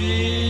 Be.